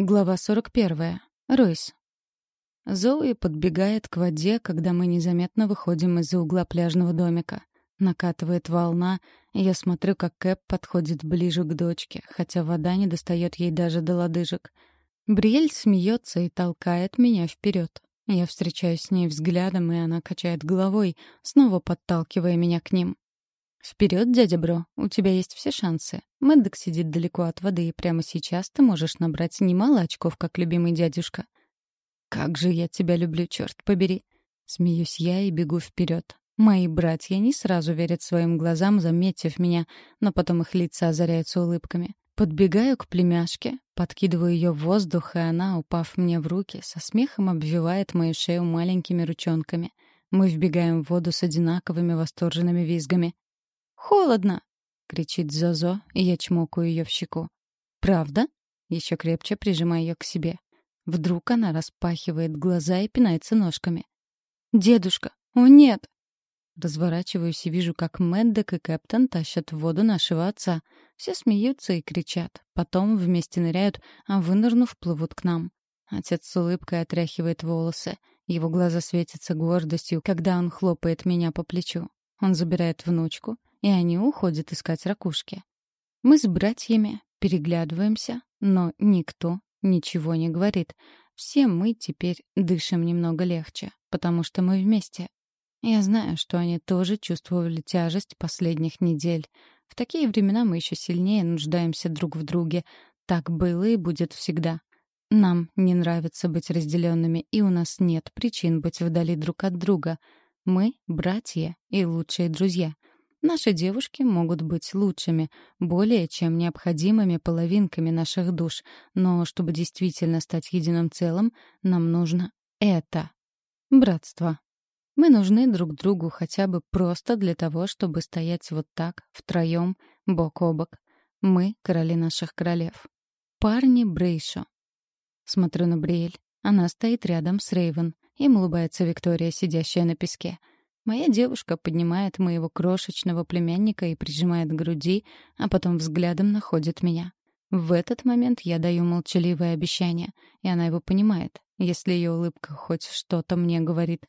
Глава 41. Ройс. Зоуи подбегает к воде, когда мы незаметно выходим из-за угла пляжного домика. Накатывает волна, и я смотрю, как Кэп подходит ближе к дочке, хотя вода не достает ей даже до лодыжек. Бриэль смеется и толкает меня вперед. Я встречаюсь с ней взглядом, и она качает головой, снова подталкивая меня к ним. «Вперед, дядя Бро, у тебя есть все шансы. Мэддок сидит далеко от воды, и прямо сейчас ты можешь набрать немало очков, как любимый дядюшка». «Как же я тебя люблю, черт побери!» Смеюсь я и бегу вперед. Мои братья не сразу верят своим глазам, заметив меня, но потом их лица озаряются улыбками. Подбегаю к племяшке, подкидываю ее в воздух, и она, упав мне в руки, со смехом обвивает мою шею маленькими ручонками. Мы вбегаем в воду с одинаковыми восторженными визгами. «Холодно!» — кричит Зозо, и я чмокаю ее в щеку. «Правда?» — еще крепче прижимаю ее к себе. Вдруг она распахивает глаза и пинается ножками. «Дедушка! О, нет!» Разворачиваюсь и вижу, как Мэддок и Кэптон тащат в воду нашего отца. Все смеются и кричат. Потом вместе ныряют, а вынырнув, плывут к нам. Отец с улыбкой отряхивает волосы. Его глаза светятся гордостью, когда он хлопает меня по плечу. Он забирает внучку, и они уходят искать ракушки. Мы с братьями переглядываемся, но никто ничего не говорит. Все мы теперь дышим немного легче, потому что мы вместе. Я знаю, что они тоже чувствовали тяжесть последних недель. В такие времена мы еще сильнее нуждаемся друг в друге. Так было и будет всегда. Нам не нравится быть разделенными, и у нас нет причин быть вдали друг от друга. Мы — братья и лучшие друзья — Наши девушки могут быть лучшими, более чем необходимыми половинками наших душ, но чтобы действительно стать единым целым, нам нужно это — братство. Мы нужны друг другу хотя бы просто для того, чтобы стоять вот так, втроем, бок о бок. Мы — короли наших королев. Парни Брейшо. Смотрю на Бриэль. Она стоит рядом с Рейвен. Им улыбается Виктория, сидящая на песке. Моя девушка поднимает моего крошечного племянника и прижимает к груди, а потом взглядом находит меня. В этот момент я даю молчаливое обещание, и она его понимает, если ее улыбка хоть что-то мне говорит.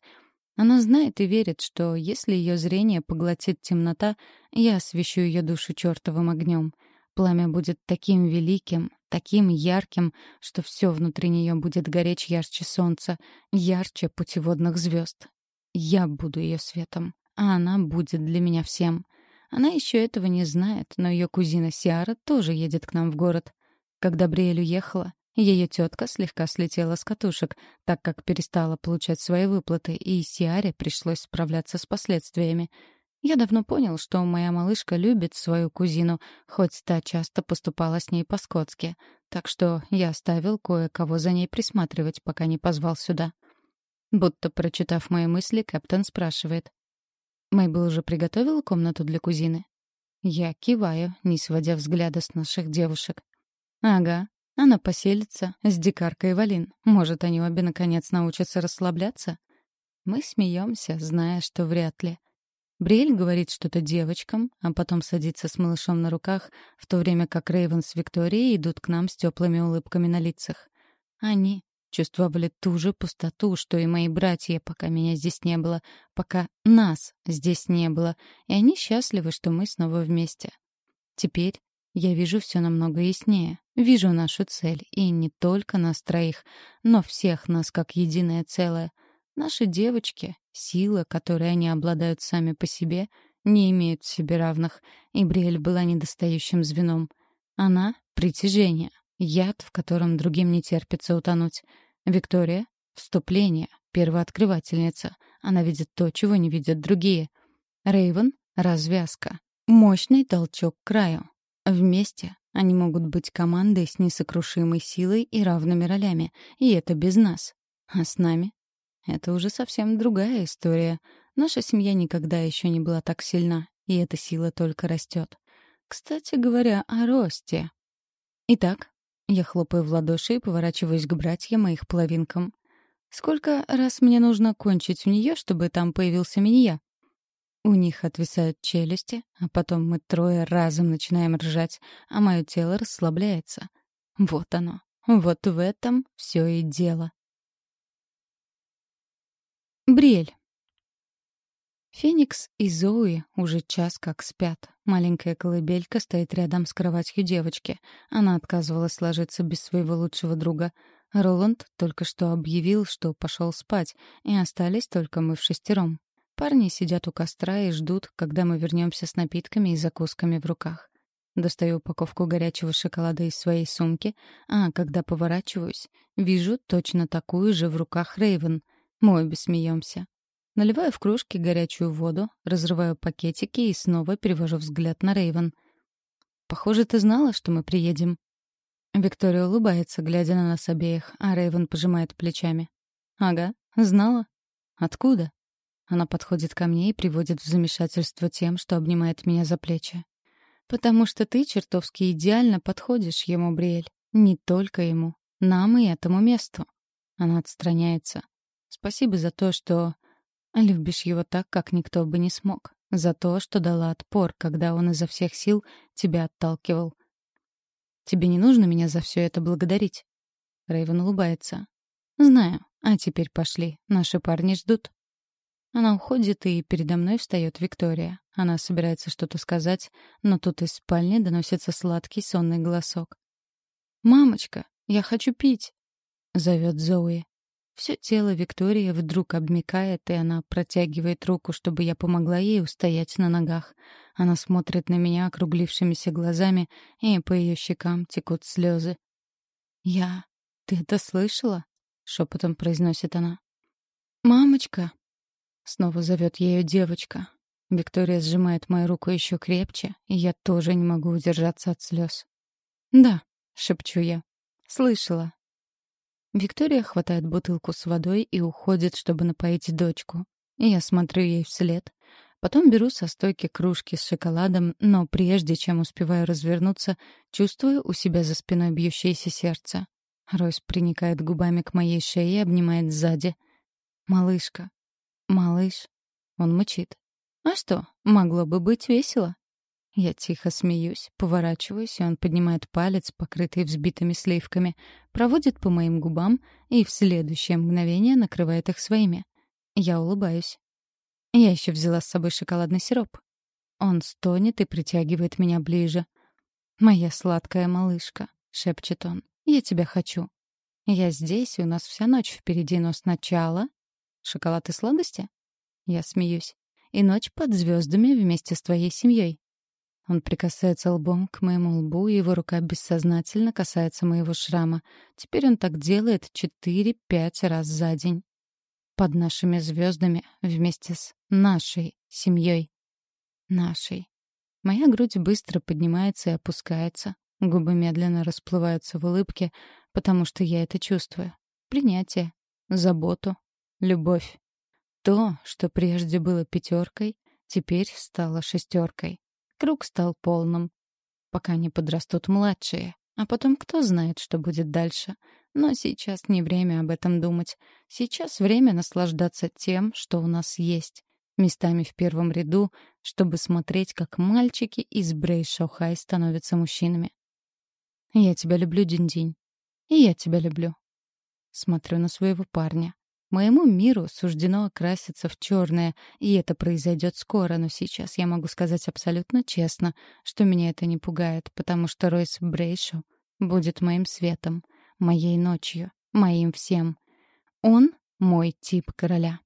Она знает и верит, что если ее зрение поглотит темнота, я освещу ее душу чертовым огнем. Пламя будет таким великим, таким ярким, что все внутри нее будет гореть ярче солнца, ярче путеводных звезд. Я буду ее светом, а она будет для меня всем. Она еще этого не знает, но ее кузина Сиара тоже едет к нам в город. Когда Бриэль уехала, ее тетка слегка слетела с катушек, так как перестала получать свои выплаты, и Сиаре пришлось справляться с последствиями. Я давно понял, что моя малышка любит свою кузину, хоть та часто поступала с ней по-скотски, так что я оставил кое-кого за ней присматривать, пока не позвал сюда. Будто прочитав мои мысли, капитан спрашивает. «Мэйбл уже приготовила комнату для кузины?» Я киваю, не сводя взгляда с наших девушек. «Ага, она поселится с дикаркой Валин. Может, они обе наконец научатся расслабляться?» Мы смеемся, зная, что вряд ли. Бриэль говорит что-то девочкам, а потом садится с малышом на руках, в то время как Рейвен с Викторией идут к нам с теплыми улыбками на лицах. Они чувствовали ту же пустоту, что и мои братья, пока меня здесь не было, пока нас здесь не было, и они счастливы, что мы снова вместе. Теперь я вижу все намного яснее. Вижу нашу цель, и не только нас троих, но всех нас как единое целое. Наши девочки, сила, которой они обладают сами по себе, не имеют себе равных, и Бриэль была недостающим звеном. Она — притяжение, Яд, в котором другим не терпится утонуть. Виктория — вступление, первооткрывательница. Она видит то, чего не видят другие. Рейвен — развязка. Мощный толчок к краю. Вместе они могут быть командой с несокрушимой силой и равными ролями, и это без нас. А с нами? Это уже совсем другая история. Наша семья никогда еще не была так сильна, и эта сила только растет. Кстати говоря, о росте. Итак, я хлопаю в ладоши и поворачиваюсь к братьям и их половинкам. Сколько раз мне нужно кончить в нее, чтобы там появился минья? У них отвисают челюсти, а потом мы трое разом начинаем ржать, а мое тело расслабляется. Вот оно, Вот в этом все и дело. Бриэль. Феникс и Зои уже час как спят. Маленькая колыбелька стоит рядом с кроватью девочки. Она отказывалась ложиться без своего лучшего друга. Роланд только что объявил, что пошел спать, и остались только мы в шестером. Парни сидят у костра и ждут, когда мы вернемся с напитками и закусками в руках. Достаю упаковку горячего шоколада из своей сумки, а когда поворачиваюсь, вижу точно такую же в руках Рейвен. Мы обе смеемся. Наливаю в кружки горячую воду, разрываю пакетики и снова перевожу взгляд на Рейвен. «Похоже, ты знала, что мы приедем». Виктория улыбается, глядя на нас обеих, а Рейвен пожимает плечами. «Ага, знала. Откуда?» Она подходит ко мне и приводит в замешательство тем, что обнимает меня за плечи. «Потому что ты чертовски идеально подходишь ему, Бриэль. Не только ему. Нам и этому месту». Она отстраняется. «Спасибо за то, что Любишь его так, как никто бы не смог. За то, что дала отпор, когда он изо всех сил тебя отталкивал. Тебе не нужно меня за все это благодарить. Рейвен улыбается. Знаю. А теперь пошли. Наши парни ждут. Она уходит, и передо мной встает Виктория. Она собирается что-то сказать, но тут из спальни доносится сладкий сонный голосок. «Мамочка, я хочу пить!» — зовет Зои. Все тело Виктории вдруг обмикает, и она протягивает руку, чтобы я помогла ей устоять на ногах. Она смотрит на меня округлившимися глазами, и по ее щекам текут слезы. «Я... Ты это слышала?» — шепотом произносит она. «Мамочка!» — снова зовет ее девочка. Виктория сжимает мою руку еще крепче, и я тоже не могу удержаться от слез. «Да», — шепчу я. «Слышала. Виктория хватает бутылку с водой и уходит, чтобы напоить дочку. Я смотрю ей вслед. Потом беру со стойки кружки с шоколадом, но прежде чем успеваю развернуться, чувствую у себя за спиной бьющееся сердце. Ройс приникает губами к моей шее и обнимает сзади. «Малышка». «Малыш». Он мычит. «А что, могло бы быть весело?» Я тихо смеюсь, поворачиваюсь, и он поднимает палец, покрытый взбитыми сливками, проводит по моим губам и в следующее мгновение накрывает их своими. Я улыбаюсь. Я еще взяла с собой шоколадный сироп. Он стонет и притягивает меня ближе. «Моя сладкая малышка», — шепчет он, — «я тебя хочу». «Я здесь, и у нас вся ночь впереди, но сначала...» «Шоколад и сладости?» Я смеюсь. «И ночь под звездами вместе с твоей семьей. Он прикасается лбом к моему лбу, и его рука бессознательно касается моего шрама. Теперь он так делает четыре-пять раз за день. Под нашими звездами, вместе с нашей семьей. Нашей. Моя грудь быстро поднимается и опускается. Губы медленно расплываются в улыбке, потому что я это чувствую. Принятие, заботу, любовь. То, что прежде было пятеркой, теперь стало шестеркой. Круг стал полным. Пока не подрастут младшие. А потом кто знает, что будет дальше. Но сейчас не время об этом думать. Сейчас время наслаждаться тем, что у нас есть. Местами в первом ряду, чтобы смотреть, как мальчики из Брейшо-Хай становятся мужчинами. «Я тебя люблю, Динь-Динь. И я тебя люблю». Смотрю на своего парня. Моему миру суждено окраситься в черное, и это произойдет скоро, но сейчас я могу сказать абсолютно честно, что меня это не пугает, потому что Ройс Брейшо будет моим светом, моей ночью, моим всем. Он — мой тип короля.